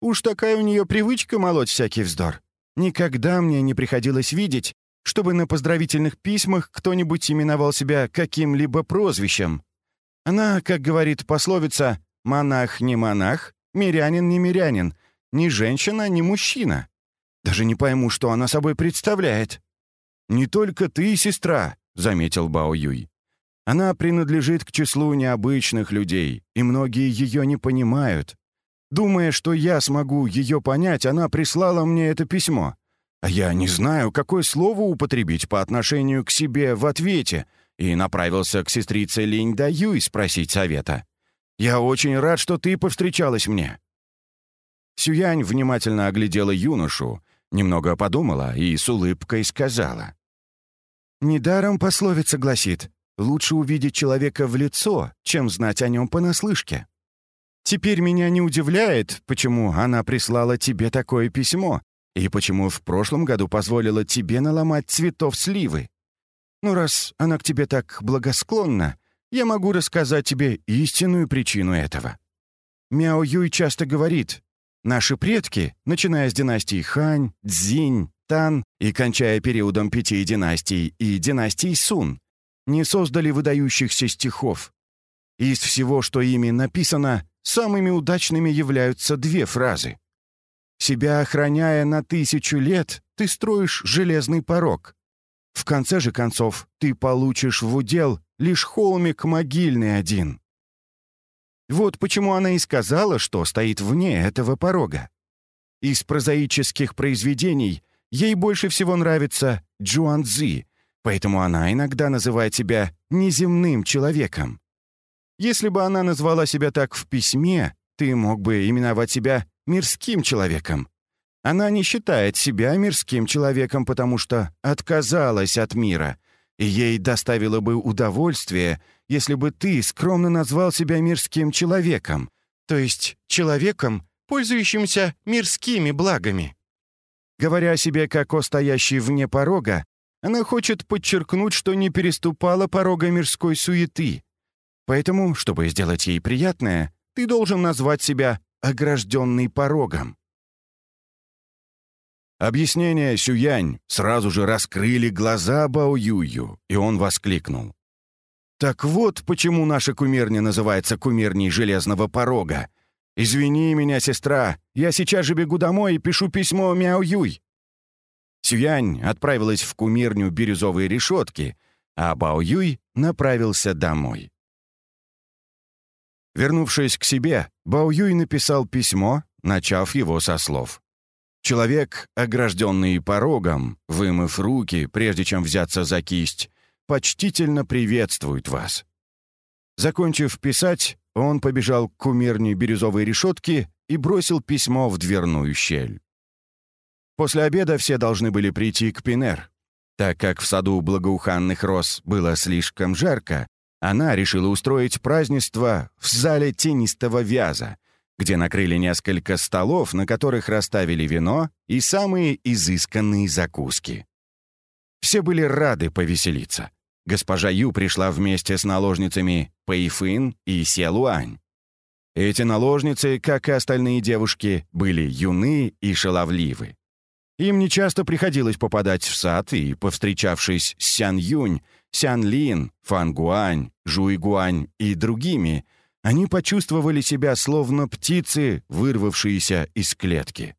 «Уж такая у нее привычка молоть всякий вздор. Никогда мне не приходилось видеть, чтобы на поздравительных письмах кто-нибудь именовал себя каким-либо прозвищем. Она, как говорит пословица, «монах не монах, мирянин не мирянин, ни женщина, ни мужчина». Даже не пойму, что она собой представляет. «Не только ты, сестра», — заметил Бао Юй. «Она принадлежит к числу необычных людей, и многие ее не понимают. Думая, что я смогу ее понять, она прислала мне это письмо. А я не знаю, какое слово употребить по отношению к себе в ответе, и направился к сестрице Линь Даюй спросить совета. «Я очень рад, что ты повстречалась мне». Сюянь внимательно оглядела юношу, немного подумала и с улыбкой сказала. «Недаром пословица гласит, лучше увидеть человека в лицо, чем знать о нем понаслышке. Теперь меня не удивляет, почему она прислала тебе такое письмо и почему в прошлом году позволила тебе наломать цветов сливы. Ну, раз она к тебе так благосклонна, я могу рассказать тебе истинную причину этого. Мяо Юй часто говорит, наши предки, начиная с династии Хань, Цзинь, Тан и кончая периодом пяти династий и династии Сун, не создали выдающихся стихов. Из всего, что ими написано, Самыми удачными являются две фразы. «Себя охраняя на тысячу лет, ты строишь железный порог. В конце же концов, ты получишь в удел лишь холмик могильный один». Вот почему она и сказала, что стоит вне этого порога. Из прозаических произведений ей больше всего нравится Джуанцзи, поэтому она иногда называет себя неземным человеком. Если бы она назвала себя так в письме, ты мог бы именовать себя мирским человеком. Она не считает себя мирским человеком, потому что отказалась от мира, и ей доставило бы удовольствие, если бы ты скромно назвал себя мирским человеком, то есть человеком, пользующимся мирскими благами». Говоря о себе как о стоящей вне порога, она хочет подчеркнуть, что не переступала порога мирской суеты. Поэтому, чтобы сделать ей приятное, ты должен назвать себя огражденный порогом. Объяснения Сюянь сразу же раскрыли глаза Бао Юю, и он воскликнул. «Так вот, почему наша кумирня называется кумирней железного порога. Извини меня, сестра, я сейчас же бегу домой и пишу письмо Мяо Юй». Сюянь отправилась в кумирню бирюзовой решетки, а Бао Юй направился домой. Вернувшись к себе, Бао Юй написал письмо, начав его со слов. Человек, огражденный порогом, вымыв руки, прежде чем взяться за кисть, почтительно приветствует вас. Закончив писать, он побежал к кумирне бирюзовой решетки и бросил письмо в дверную щель. После обеда все должны были прийти к Пинер. Так как в саду благоуханных роз было слишком жарко, она решила устроить празднество в зале тенистого вяза, где накрыли несколько столов, на которых расставили вино и самые изысканные закуски. Все были рады повеселиться. Госпожа Ю пришла вместе с наложницами Пэйфын и Селуань. Эти наложницы, как и остальные девушки, были юны и шаловливы. Им нечасто приходилось попадать в сад, и, повстречавшись с Сян Юнь, Сян Лин, Фан Гуань, Жуй Гуань и другими, они почувствовали себя словно птицы, вырвавшиеся из клетки.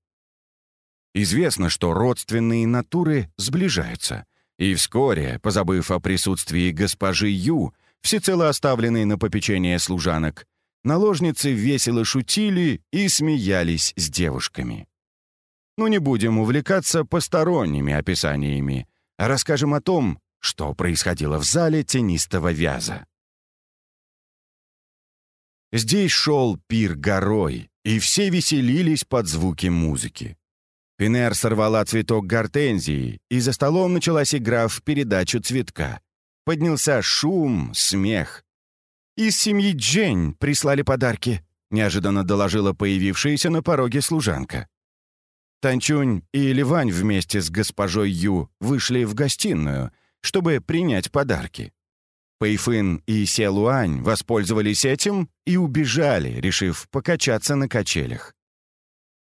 Известно, что родственные натуры сближаются, и вскоре, позабыв о присутствии госпожи Ю, всецело оставленной на попечение служанок, наложницы весело шутили и смеялись с девушками. Но не будем увлекаться посторонними описаниями, а расскажем о том, что происходило в зале тенистого вяза. Здесь шел пир горой, и все веселились под звуки музыки. Пинер сорвала цветок гортензии, и за столом началась игра в передачу цветка. Поднялся шум, смех. «Из семьи Джень прислали подарки», — неожиданно доложила появившаяся на пороге служанка. Танчунь и Ливань вместе с госпожой Ю вышли в гостиную, чтобы принять подарки. Пэйфын и Селуань воспользовались этим и убежали, решив покачаться на качелях.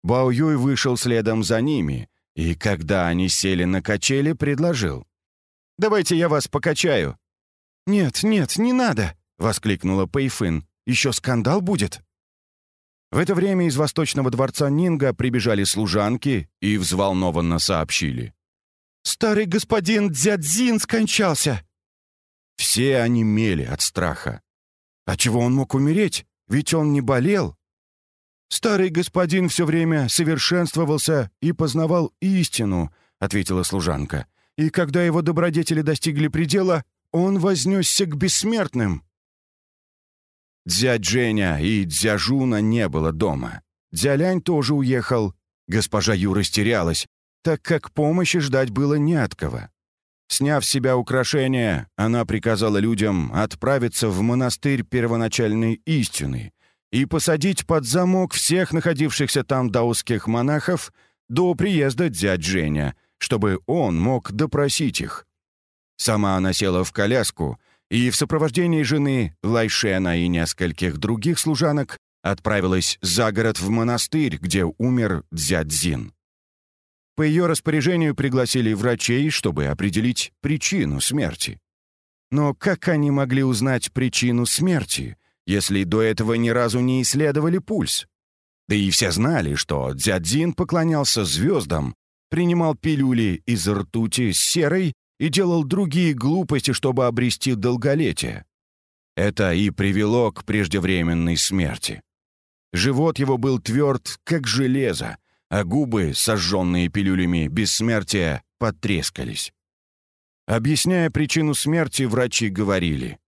Бао Юй вышел следом за ними, и когда они сели на качели, предложил. «Давайте я вас покачаю». «Нет, нет, не надо!» — воскликнула Пэйфын. «Еще скандал будет». В это время из восточного дворца Нинга прибежали служанки и взволнованно сообщили. «Старый господин Дзядзин скончался!» Все онемели от страха. А чего он мог умереть? Ведь он не болел. «Старый господин все время совершенствовался и познавал истину», — ответила служанка. «И когда его добродетели достигли предела, он вознесся к бессмертным». Дзя Дженя и Дзя Жуна не было дома. Дзялянь тоже уехал. Госпожа Ю растерялась, так как помощи ждать было не от кого. Сняв с себя украшения, она приказала людям отправиться в монастырь первоначальной истины и посадить под замок всех находившихся там даосских монахов до приезда дядь Женя, чтобы он мог допросить их. Сама она села в коляску и в сопровождении жены Лайшена и нескольких других служанок отправилась за город в монастырь, где умер Дзядзин. По ее распоряжению пригласили врачей, чтобы определить причину смерти. Но как они могли узнать причину смерти, если до этого ни разу не исследовали пульс? Да и все знали, что Дзядзин поклонялся звездам, принимал пилюли из ртути с серой и делал другие глупости, чтобы обрести долголетие. Это и привело к преждевременной смерти. Живот его был тверд, как железо, а губы, сожженные пилюлями бессмертия, потрескались. Объясняя причину смерти, врачи говорили.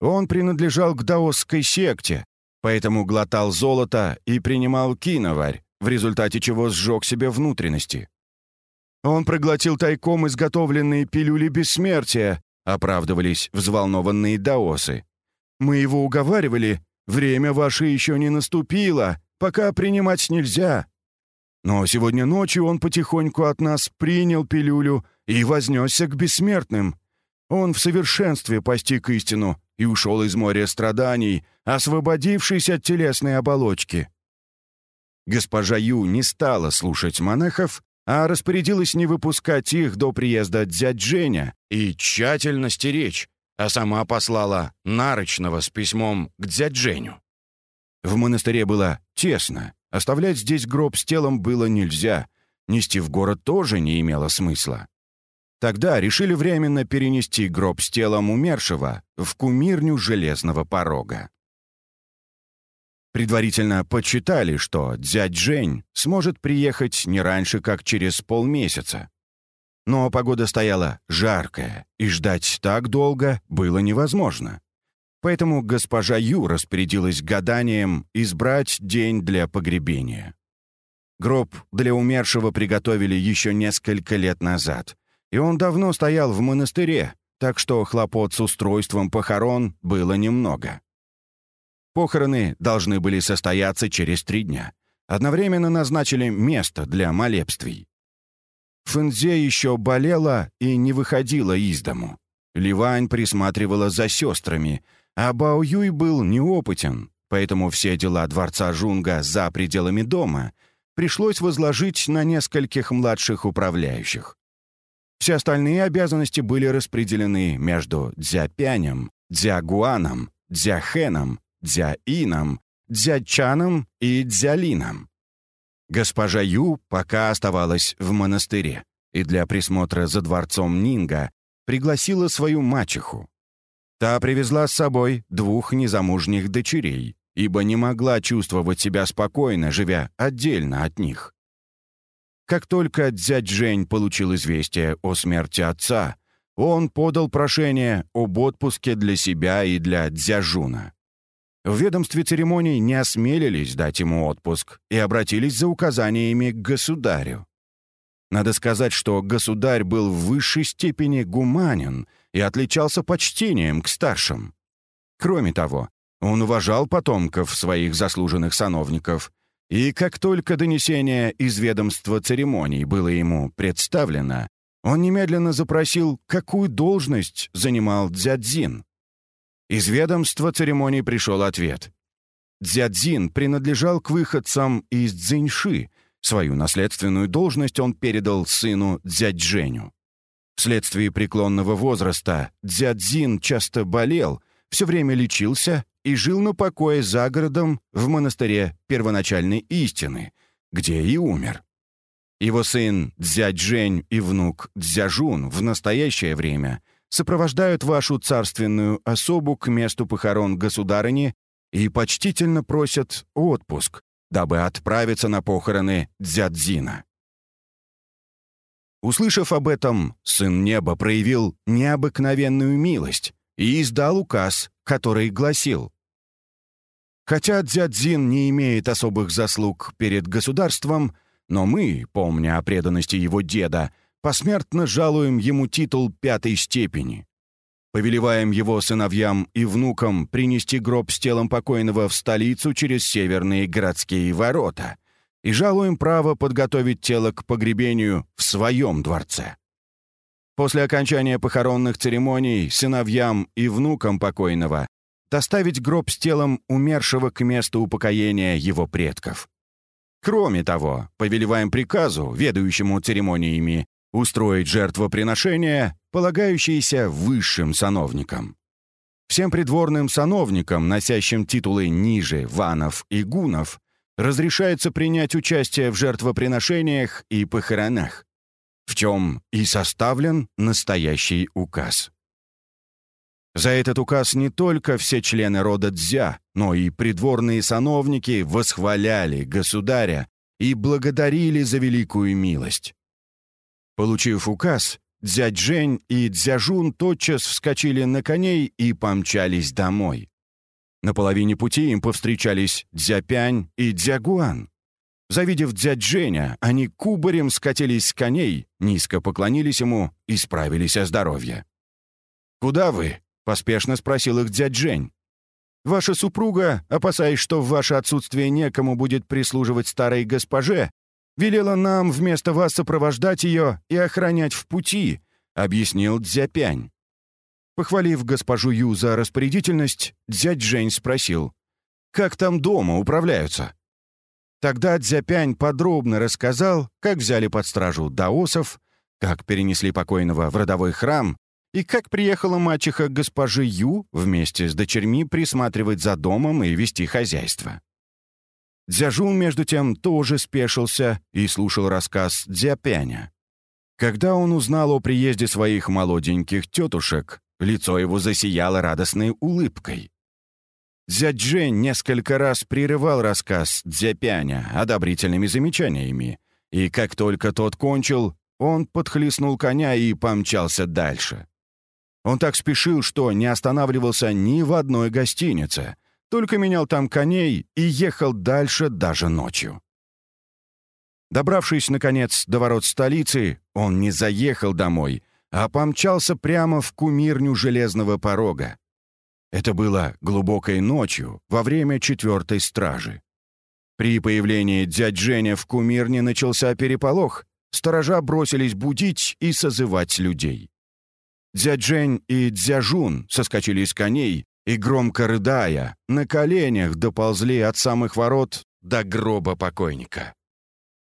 Он принадлежал к даосской секте, поэтому глотал золото и принимал киноварь, в результате чего сжег себе внутренности. Он проглотил тайком изготовленные пилюли бессмертия, оправдывались взволнованные даосы. Мы его уговаривали, время ваше еще не наступило, пока принимать нельзя. Но сегодня ночью он потихоньку от нас принял пилюлю и вознесся к бессмертным. Он в совершенстве постиг истину и ушел из моря страданий, освободившись от телесной оболочки. Госпожа Ю не стала слушать монахов, а распорядилась не выпускать их до приезда дядь Женя и тщательно стеречь, а сама послала нарочного с письмом к дядь Женю. В монастыре было тесно, оставлять здесь гроб с телом было нельзя, нести в город тоже не имело смысла. Тогда решили временно перенести гроб с телом умершего в кумирню железного порога. Предварительно подсчитали, что дядь Жень сможет приехать не раньше, как через полмесяца. Но погода стояла жаркая, и ждать так долго было невозможно. Поэтому госпожа Ю распорядилась гаданием избрать день для погребения. Гроб для умершего приготовили еще несколько лет назад, и он давно стоял в монастыре, так что хлопот с устройством похорон было немного. Похороны должны были состояться через три дня. Одновременно назначили место для молебствий. Фэнзе еще болела и не выходила из дому. Ливань присматривала за сестрами, а Бао Юй был неопытен, поэтому все дела дворца Жунга за пределами дома пришлось возложить на нескольких младших управляющих. Все остальные обязанности были распределены между Дзяпянем, Дзягуаном, Дзяхэном, Дзяином, Дзячаном и Дзялином. Госпожа Ю пока оставалась в монастыре и для присмотра за дворцом Нинга пригласила свою мачеху. Та привезла с собой двух незамужних дочерей, ибо не могла чувствовать себя спокойно, живя отдельно от них. Как только дядь Жень получил известие о смерти отца, он подал прошение об отпуске для себя и для Дзяжуна. В ведомстве церемоний не осмелились дать ему отпуск и обратились за указаниями к государю. Надо сказать, что государь был в высшей степени гуманен и отличался почтением к старшим. Кроме того, он уважал потомков своих заслуженных сановников, и как только донесение из ведомства церемоний было ему представлено, он немедленно запросил, какую должность занимал Дзядзин. Из ведомства церемонии пришел ответ. Дзядзин принадлежал к выходцам из Цзиньши. Свою наследственную должность он передал сыну Дзядженю. Вследствие преклонного возраста Дзядзин часто болел, все время лечился и жил на покое за городом в монастыре первоначальной истины, где и умер. Его сын Дзяджень и внук Дзяжун в настоящее время сопровождают вашу царственную особу к месту похорон государыни и почтительно просят отпуск, дабы отправиться на похороны Дзядзина. Услышав об этом, сын неба проявил необыкновенную милость и издал указ, который гласил «Хотя Дзядзин не имеет особых заслуг перед государством, но мы, помня о преданности его деда, посмертно жалуем ему титул пятой степени. Повелеваем его сыновьям и внукам принести гроб с телом покойного в столицу через северные городские ворота и жалуем право подготовить тело к погребению в своем дворце. После окончания похоронных церемоний сыновьям и внукам покойного доставить гроб с телом умершего к месту упокоения его предков. Кроме того, повелеваем приказу, ведающему церемониями, устроить жертвоприношение, полагающееся высшим сановникам. Всем придворным сановникам, носящим титулы ниже ванов и гунов, разрешается принять участие в жертвоприношениях и похоронах, в чем и составлен настоящий указ. За этот указ не только все члены рода Дзя, но и придворные сановники восхваляли государя и благодарили за великую милость. Получив указ, дядь Жень и Дзяжун тотчас вскочили на коней и помчались домой. На половине пути им повстречались Дзяпянь и Дзягуан. Завидев дядь Женя, они кубарем скатились с коней, низко поклонились ему и справились о здоровье. «Куда вы?» — поспешно спросил их дядь Жень. Ваша супруга, опасаясь, что в ваше отсутствие некому будет прислуживать старой госпоже, велела нам вместо вас сопровождать ее и охранять в пути», — объяснил Дзяпянь. Похвалив госпожу Ю за распорядительность, дядь Жень спросил, «Как там дома управляются?» Тогда Дзяпянь подробно рассказал, как взяли под стражу даосов, как перенесли покойного в родовой храм и как приехала мачеха госпожи Ю вместе с дочерьми присматривать за домом и вести хозяйство. Дзяжун, между тем, тоже спешился и слушал рассказ Дзяпяня. Когда он узнал о приезде своих молоденьких тетушек, лицо его засияло радостной улыбкой. Дзяджень несколько раз прерывал рассказ Дзяпяня одобрительными замечаниями, и как только тот кончил, он подхлестнул коня и помчался дальше. Он так спешил, что не останавливался ни в одной гостинице, только менял там коней и ехал дальше даже ночью. Добравшись, наконец, до ворот столицы, он не заехал домой, а помчался прямо в кумирню железного порога. Это было глубокой ночью, во время четвертой стражи. При появлении дядь Женя в кумирне начался переполох, сторожа бросились будить и созывать людей. Дзяджень и Дзяжун соскочили с коней и, громко рыдая, на коленях доползли от самых ворот до гроба покойника.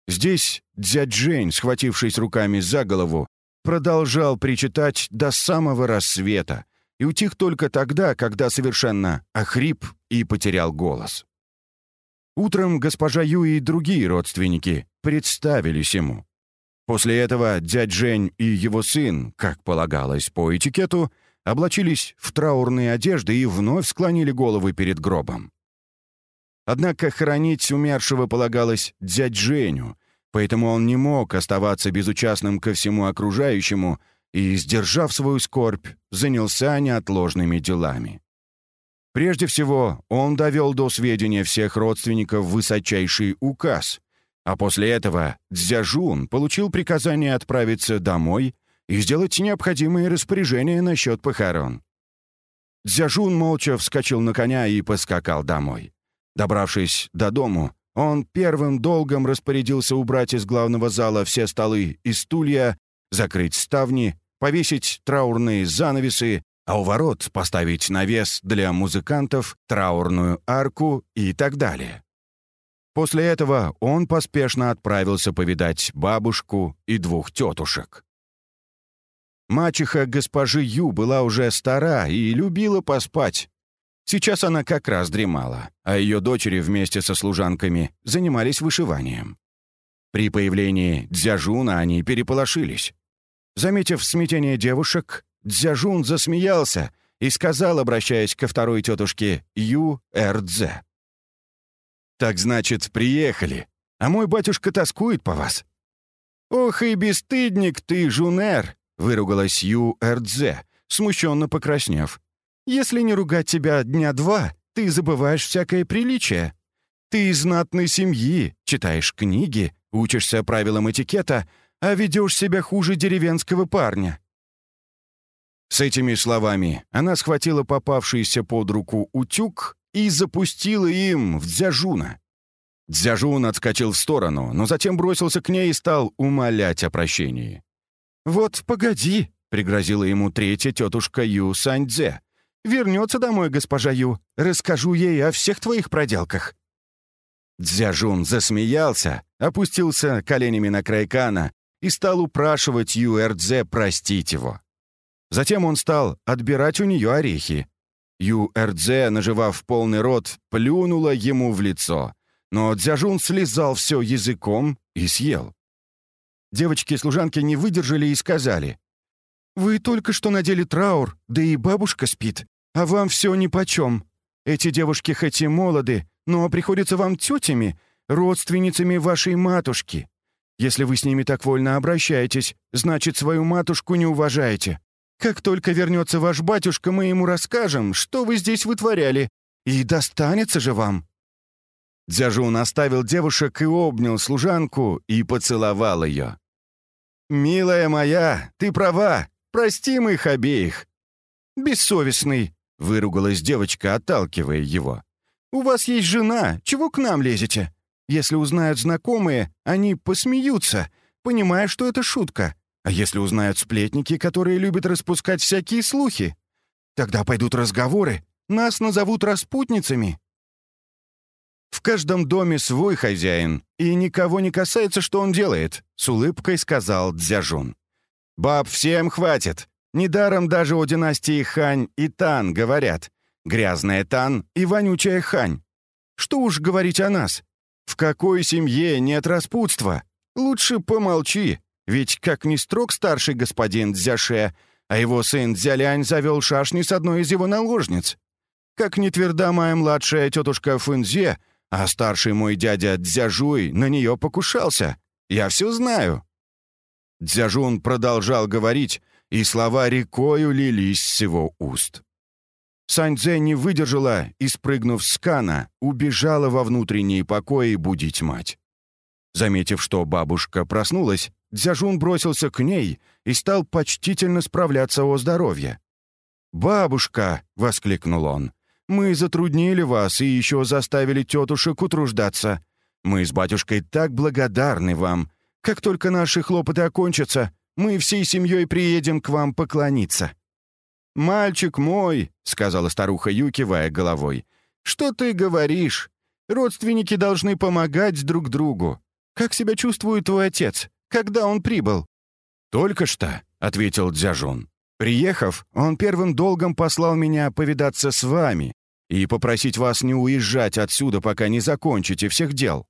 Здесь Дзяджень, схватившись руками за голову, продолжал причитать до самого рассвета и утих только тогда, когда совершенно охрип и потерял голос. Утром госпожа Ю и другие родственники представились ему. После этого дядь Жень и его сын, как полагалось по этикету, облачились в траурные одежды и вновь склонили головы перед гробом. Однако хоронить умершего полагалось дядь Женю, поэтому он не мог оставаться безучастным ко всему окружающему и, сдержав свою скорбь, занялся неотложными делами. Прежде всего, он довел до сведения всех родственников высочайший указ, а после этого Дзяжун получил приказание отправиться домой и сделать необходимые распоряжения насчет похорон. Дзяжун молча вскочил на коня и поскакал домой. Добравшись до дому, он первым долгом распорядился убрать из главного зала все столы и стулья, закрыть ставни, повесить траурные занавесы, а у ворот поставить навес для музыкантов, траурную арку и так далее. После этого он поспешно отправился повидать бабушку и двух тетушек. Мачеха госпожи Ю была уже стара и любила поспать. Сейчас она как раз дремала, а ее дочери вместе со служанками занимались вышиванием. При появлении Дзяжуна они переполошились. Заметив смятение девушек, Дзяжун засмеялся и сказал, обращаясь ко второй тетушке Ю Эрдзе. «Так значит, приехали. А мой батюшка тоскует по вас». «Ох и бесстыдник ты, Жунер!» — выругалась Ю Эрдзе, смущенно покраснев. «Если не ругать тебя дня два, ты забываешь всякое приличие. Ты из знатной семьи, читаешь книги, учишься правилам этикета, а ведешь себя хуже деревенского парня». С этими словами она схватила попавшийся под руку утюг и запустила им в Дзяжуна. Дзяжун отскочил в сторону, но затем бросился к ней и стал умолять о прощении. «Вот погоди», — пригрозила ему третья тетушка Ю Саньдзе. «Вернется домой госпожа Ю. Расскажу ей о всех твоих проделках». Дзяжун засмеялся, опустился коленями на край кана и стал упрашивать Ю Эрдзе простить его. Затем он стал отбирать у нее орехи, Ю Эрдзе, наживав полный рот, плюнула ему в лицо. Но Дзяжун слезал все языком и съел. Девочки-служанки не выдержали и сказали. «Вы только что надели траур, да и бабушка спит, а вам все нипочем. Эти девушки хоть и молоды, но приходятся вам тетями, родственницами вашей матушки. Если вы с ними так вольно обращаетесь, значит, свою матушку не уважаете. Как только вернется ваш батюшка, мы ему расскажем, что вы здесь вытворяли, и достанется же вам». Дзяжун оставил девушек и обнял служанку и поцеловал ее. «Милая моя, ты права, простим их обеих». «Бессовестный», — выругалась девочка, отталкивая его. «У вас есть жена, чего к нам лезете? Если узнают знакомые, они посмеются, понимая, что это шутка. А если узнают сплетники, которые любят распускать всякие слухи? Тогда пойдут разговоры, нас назовут распутницами». «В каждом доме свой хозяин, и никого не касается, что он делает», — с улыбкой сказал Дзяжун. «Баб всем хватит. Недаром даже о династии Хань и Тан говорят. Грязная Тан и вонючая Хань. Что уж говорить о нас. В какой семье нет распутства? Лучше помолчи, ведь как ни строг старший господин Дзяше, а его сын Дзялянь завел шашни с одной из его наложниц. Как не тверда моя младшая тетушка Фунзе, а старший мой дядя Дзяжуй на нее покушался. Я все знаю». Дзяжун продолжал говорить, и слова рекою лились с его уст. Саньцзе не выдержала и, спрыгнув с кана, убежала во внутренние покои будить мать. Заметив, что бабушка проснулась, Дзяжун бросился к ней и стал почтительно справляться о здоровье. «Бабушка!» — воскликнул он. Мы затруднили вас и еще заставили тетушек утруждаться. Мы с батюшкой так благодарны вам. Как только наши хлопоты окончатся, мы всей семьей приедем к вам поклониться». «Мальчик мой», — сказала старуха Ю, кивая головой, — «что ты говоришь? Родственники должны помогать друг другу. Как себя чувствует твой отец? Когда он прибыл?» «Только что», — ответил Дзяжун. «Приехав, он первым долгом послал меня повидаться с вами, и попросить вас не уезжать отсюда, пока не закончите всех дел».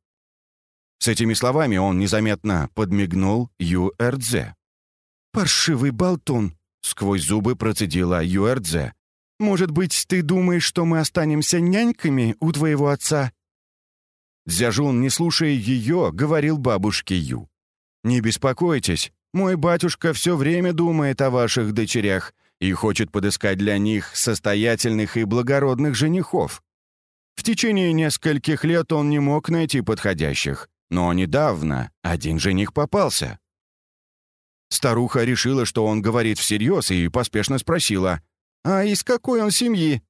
С этими словами он незаметно подмигнул Юэрдзе. «Паршивый болтун!» — сквозь зубы процедила Юэрдзе. «Может быть, ты думаешь, что мы останемся няньками у твоего отца?» Дзяжун, не слушая ее, говорил бабушке Ю. «Не беспокойтесь, мой батюшка все время думает о ваших дочерях и хочет подыскать для них состоятельных и благородных женихов. В течение нескольких лет он не мог найти подходящих, но недавно один жених попался. Старуха решила, что он говорит всерьез, и поспешно спросила, «А из какой он семьи?»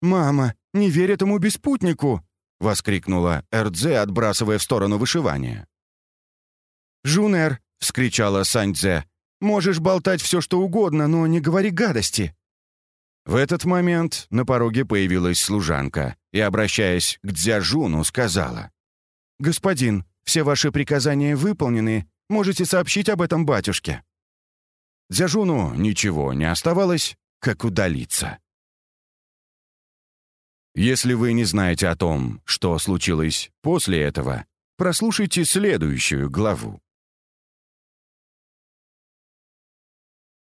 «Мама, не верь этому беспутнику!» — воскликнула Эрдзе, отбрасывая в сторону вышивания. «Жунер!» — вскричала Саньдзе. Можешь болтать все, что угодно, но не говори гадости». В этот момент на пороге появилась служанка и, обращаясь к Дзяжуну, сказала. «Господин, все ваши приказания выполнены. Можете сообщить об этом батюшке». Дзяжуну ничего не оставалось, как удалиться. Если вы не знаете о том, что случилось после этого, прослушайте следующую главу.